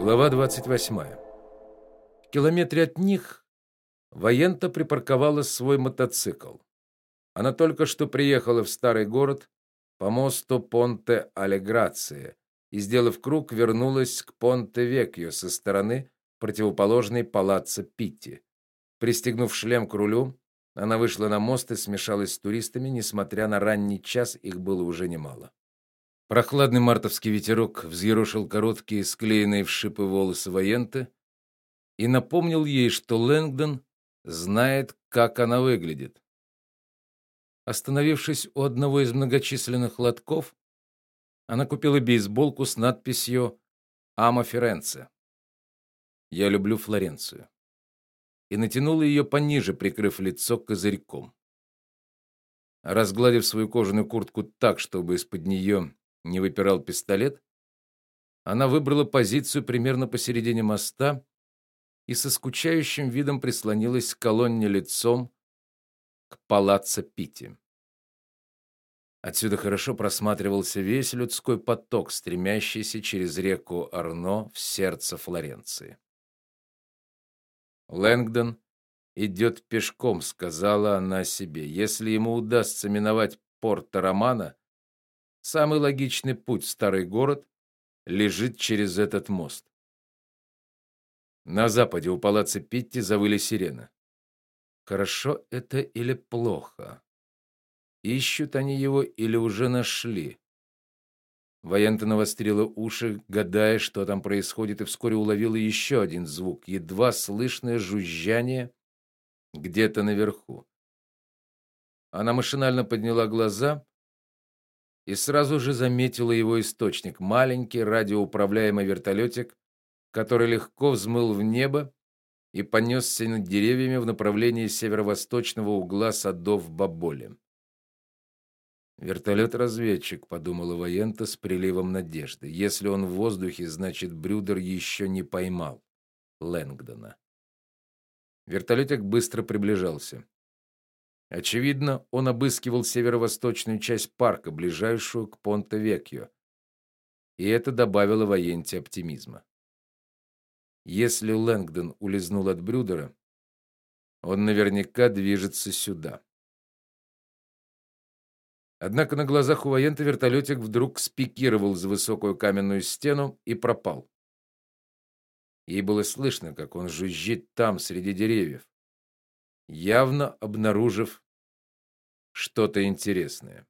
Глава 28. В километре от них Воента припарковала свой мотоцикл. Она только что приехала в старый город по мосту Понте-Алеграция и, сделав круг, вернулась к Понте-Векьо со стороны противоположной палаццо Питти. Пристегнув шлем к рулю, она вышла на мост и смешалась с туристами, несмотря на ранний час, их было уже немало. Прохладный мартовский ветерок взъерошил короткие, склеенные в шипы волосы Военты и напомнил ей, что Лэнгдон знает, как она выглядит. Остановившись у одного из многочисленных лотков, она купила бейсболку с надписью «Ама Ференце». Я люблю Флоренцию. И натянула ее пониже, прикрыв лицо козырьком. Разгладив свою кожаную куртку так, чтобы из-под нее не выпирал пистолет, она выбрала позицию примерно посередине моста и со скучающим видом прислонилась к колонне лицом к палаццо Питти. Отсюда хорошо просматривался весь людской поток, стремящийся через реку Арно в сердце Флоренции. Лэнгдон идет пешком, сказала она себе. Если ему удастся миновать порт Романа, Самый логичный путь в старый город лежит через этот мост. На западе у палаца Питти завыли сирены. Хорошо это или плохо? Ищут они его или уже нашли? Воента навострила уши, гадая, что там происходит, и вскоре уловила еще один звук, едва слышное жужжание где-то наверху. Она машинально подняла глаза и сразу же заметила его источник маленький радиоуправляемый вертолетик, который легко взмыл в небо и понесся над деревьями в направлении северо-восточного угла садов Баболи. Вертолет-разведчик, подумала Воента с приливом надежды. Если он в воздухе, значит, Брюдер еще не поймал Лэнгдона. Вертолетик быстро приближался. Очевидно, он обыскивал северо-восточную часть парка, ближайшую к Понте-Векьо. И это добавило Военте оптимизма. Если Лэнгдон улизнул от Брюдера, он наверняка движется сюда. Однако на глазах у Воента вертолетик вдруг спикировал за высокую каменную стену и пропал. Ей было слышно, как он жужжит там среди деревьев явно обнаружив что-то интересное.